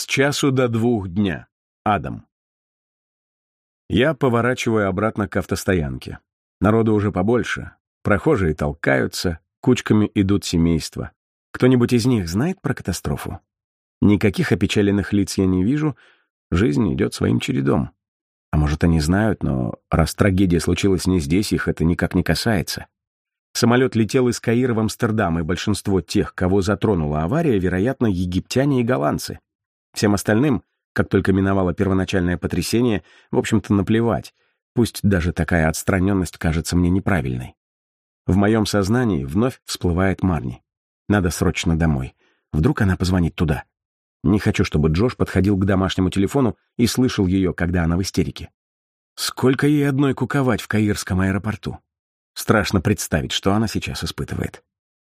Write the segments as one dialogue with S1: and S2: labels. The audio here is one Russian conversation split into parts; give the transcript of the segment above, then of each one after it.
S1: С часу до двух дня. Адам. Я поворачиваю обратно к автостоянке. Народу уже побольше. Прохожие толкаются, кучками идут семейства. Кто-нибудь из них знает про катастрофу? Никаких опечаленных лиц я не вижу, жизнь идет своим чередом. А может, они знают, но раз трагедия случилась не здесь, их это никак не касается. Самолет летел из Каира в Амстердам, и большинство тех, кого затронула авария, вероятно, египтяне и голландцы. Всем остальным, как только миновало первоначальное потрясение, в общем-то, наплевать. Пусть даже такая отстраненность кажется мне неправильной. В моем сознании вновь всплывает Марни. Надо срочно домой. Вдруг она позвонит туда. Не хочу, чтобы Джош подходил к домашнему телефону и слышал ее, когда она в истерике. Сколько ей одной куковать в Каирском аэропорту? Страшно представить, что она сейчас испытывает.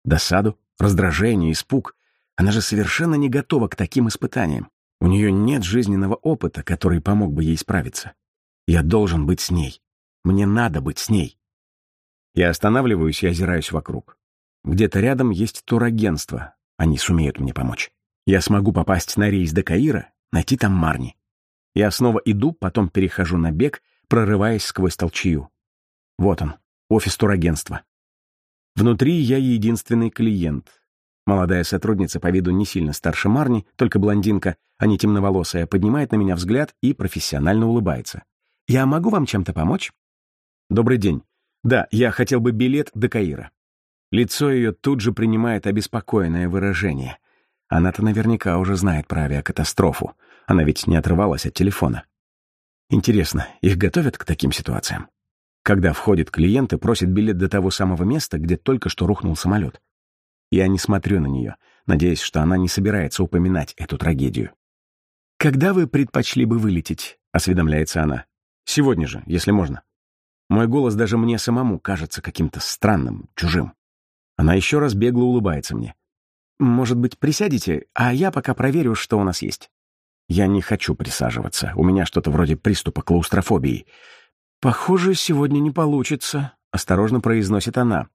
S1: Досаду, раздражение, испуг. Она же совершенно не готова к таким испытаниям. У нее нет жизненного опыта, который помог бы ей справиться. Я должен быть с ней. Мне надо быть с ней. Я останавливаюсь и озираюсь вокруг. Где-то рядом есть турагентство. Они сумеют мне помочь. Я смогу попасть на рейс до Каира, найти там Марни. Я снова иду, потом перехожу на бег, прорываясь сквозь толчью. Вот он, офис турагентства. Внутри я единственный клиент. Молодая сотрудница по виду не сильно старше Марни, только блондинка, а не темноволосая, поднимает на меня взгляд и профессионально улыбается. «Я могу вам чем-то помочь?» «Добрый день. Да, я хотел бы билет до Каира». Лицо ее тут же принимает обеспокоенное выражение. Она-то наверняка уже знает про авиакатастрофу. Она ведь не отрывалась от телефона. Интересно, их готовят к таким ситуациям? Когда входит клиент и просит билет до того самого места, где только что рухнул самолет. Я не смотрю на нее, надеясь, что она не собирается упоминать эту трагедию. «Когда вы предпочли бы вылететь?» — осведомляется она. «Сегодня же, если можно». Мой голос даже мне самому кажется каким-то странным, чужим. Она еще раз бегло улыбается мне. «Может быть, присядете, а я пока проверю, что у нас есть». Я не хочу присаживаться, у меня что-то вроде приступа клаустрофобии. «Похоже, сегодня не получится», — осторожно произносит она.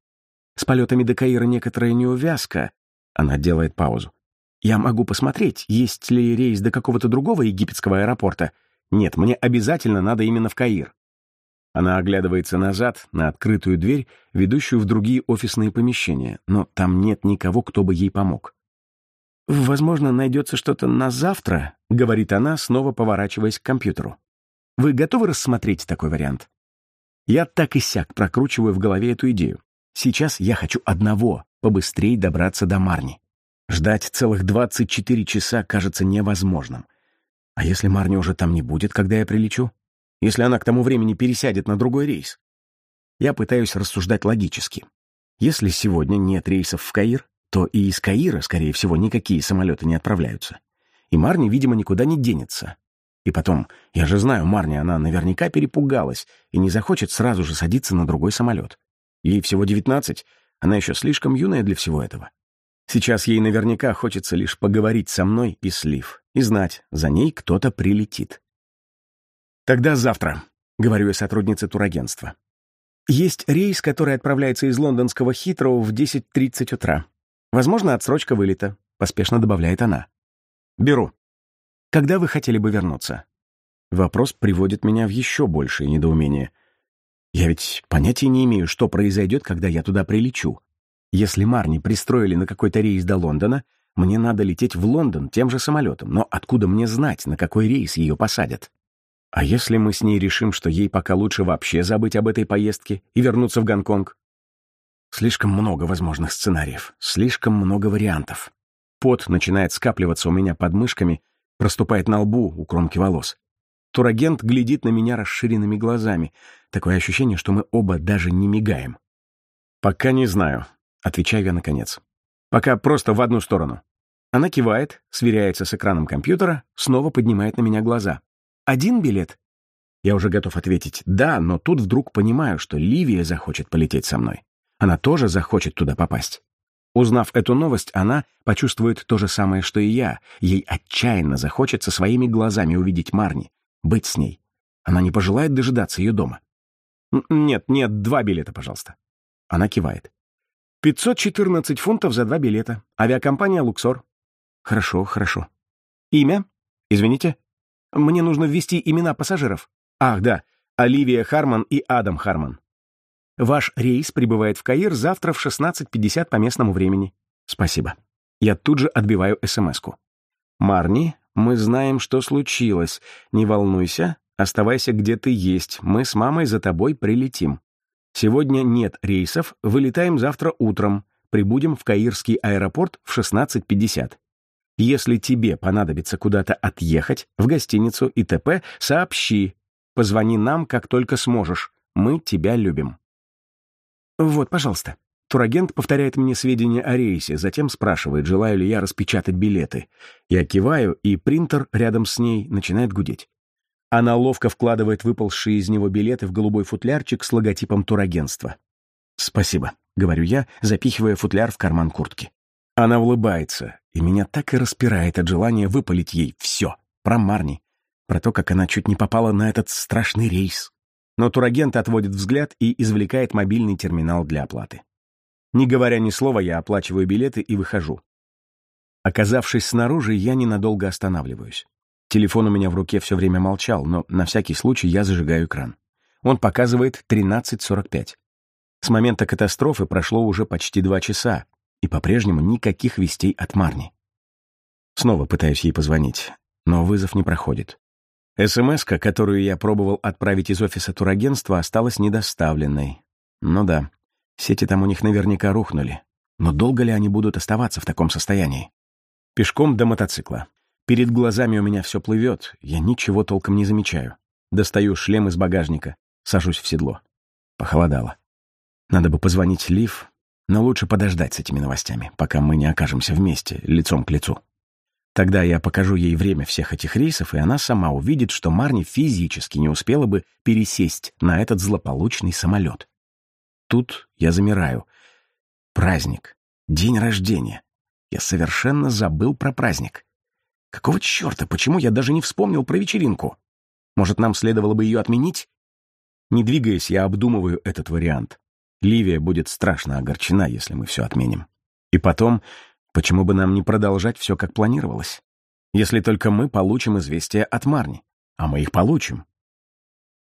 S1: «С полетами до Каира некоторая неувязка». Она делает паузу. «Я могу посмотреть, есть ли рейс до какого-то другого египетского аэропорта. Нет, мне обязательно надо именно в Каир». Она оглядывается назад, на открытую дверь, ведущую в другие офисные помещения, но там нет никого, кто бы ей помог. «Возможно, найдется что-то на завтра», — говорит она, снова поворачиваясь к компьютеру. «Вы готовы рассмотреть такой вариант?» Я так и сяк прокручиваю в голове эту идею. Сейчас я хочу одного — побыстрее добраться до Марни. Ждать целых 24 часа кажется невозможным. А если Марни уже там не будет, когда я прилечу? если она к тому времени пересядет на другой рейс? Я пытаюсь рассуждать логически. Если сегодня нет рейсов в Каир, то и из Каира, скорее всего, никакие самолеты не отправляются. И Марни, видимо, никуда не денется. И потом, я же знаю Марни, она наверняка перепугалась и не захочет сразу же садиться на другой самолет. Ей всего девятнадцать, она еще слишком юная для всего этого. Сейчас ей наверняка хочется лишь поговорить со мной и Слив, и знать, за ней кто-то прилетит. «Тогда завтра», — говорю я сотруднице турагентства. «Есть рейс, который отправляется из лондонского Хитроу в 10.30 утра. Возможно, отсрочка вылета», — поспешно добавляет она. «Беру. Когда вы хотели бы вернуться?» Вопрос приводит меня в еще большее недоумение. Я ведь понятия не имею, что произойдет, когда я туда прилечу. Если Марни пристроили на какой-то рейс до Лондона, мне надо лететь в Лондон тем же самолетом, но откуда мне знать, на какой рейс ее посадят? А если мы с ней решим, что ей пока лучше вообще забыть об этой поездке и вернуться в Гонконг? Слишком много возможных сценариев, слишком много вариантов. Пот начинает скапливаться у меня под мышками, проступает на лбу у кромки волос. Турагент глядит на меня расширенными глазами. Такое ощущение, что мы оба даже не мигаем. «Пока не знаю», — отвечаю я наконец. «Пока просто в одну сторону». Она кивает, сверяется с экраном компьютера, снова поднимает на меня глаза. Один билет?» Я уже готов ответить «да», но тут вдруг понимаю, что Ливия захочет полететь со мной. Она тоже захочет туда попасть. Узнав эту новость, она почувствует то же самое, что и я. Ей отчаянно захочется своими глазами увидеть Марни, быть с ней. Она не пожелает дожидаться ее дома. «Нет, нет, два билета, пожалуйста». Она кивает. «514 фунтов за два билета. Авиакомпания «Луксор». «Хорошо, хорошо». «Имя?» Извините? Мне нужно ввести имена пассажиров. Ах, да, Оливия Харман и Адам Харман. Ваш рейс прибывает в Каир завтра в 16.50 по местному времени. Спасибо. Я тут же отбиваю СМС-ку. Марни, мы знаем, что случилось. Не волнуйся, оставайся где ты есть. Мы с мамой за тобой прилетим. Сегодня нет рейсов, вылетаем завтра утром. Прибудем в Каирский аэропорт в 16.50. Если тебе понадобится куда-то отъехать, в гостиницу и т.п., сообщи. Позвони нам, как только сможешь. Мы тебя любим. Вот, пожалуйста. Турагент повторяет мне сведения о рейсе, затем спрашивает, желаю ли я распечатать билеты. Я киваю, и принтер рядом с ней начинает гудеть. Она ловко вкладывает выпалшие из него билеты в голубой футлярчик с логотипом турагентства. «Спасибо», — говорю я, запихивая футляр в карман куртки. Она улыбается, и меня так и распирает от желания выпалить ей все про Марни, про то, как она чуть не попала на этот страшный рейс. Но турагент отводит взгляд и извлекает мобильный терминал для оплаты. Не говоря ни слова, я оплачиваю билеты и выхожу. Оказавшись снаружи, я ненадолго останавливаюсь. Телефон у меня в руке все время молчал, но на всякий случай я зажигаю экран. Он показывает 13.45. С момента катастрофы прошло уже почти два часа, и по-прежнему никаких вестей от Марни. Снова пытаюсь ей позвонить, но вызов не проходит. смс которую я пробовал отправить из офиса турагентства, осталась недоставленной. Ну да, Сети там у них наверняка рухнули. Но долго ли они будут оставаться в таком состоянии? Пешком до мотоцикла. Перед глазами у меня все плывет, я ничего толком не замечаю. Достаю шлем из багажника, сажусь в седло. Похолодало. Надо бы позвонить Лив, но лучше подождать с этими новостями, пока мы не окажемся вместе, лицом к лицу. Тогда я покажу ей время всех этих рейсов, и она сама увидит, что Марни физически не успела бы пересесть на этот злополучный самолет. Тут я замираю. Праздник. День рождения. Я совершенно забыл про праздник. Какого черта, почему я даже не вспомнил про вечеринку? Может, нам следовало бы ее отменить? Не двигаясь, я обдумываю этот вариант. Ливия будет страшно огорчена, если мы все отменим. И потом, почему бы нам не продолжать все, как планировалось? Если только мы получим известия от Марни. А мы их получим.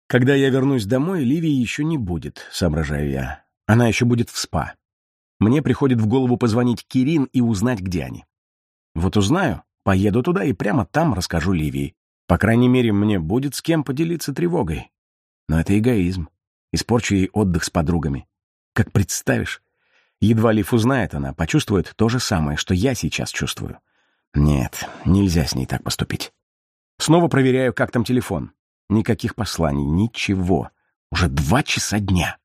S1: Когда я вернусь домой, Ливии еще не будет, соображаю я. Она еще будет в СПА. Мне приходит в голову позвонить Кирин и узнать, где они. Вот узнаю, поеду туда и прямо там расскажу Ливии. По крайней мере, мне будет с кем поделиться тревогой. Но это эгоизм. Испорчу ей отдых с подругами. Как представишь? Едва Лив узнает, она почувствует то же самое, что я сейчас чувствую. Нет, нельзя с ней так поступить. Снова проверяю, как там телефон. Никаких посланий, ничего. Уже два часа дня.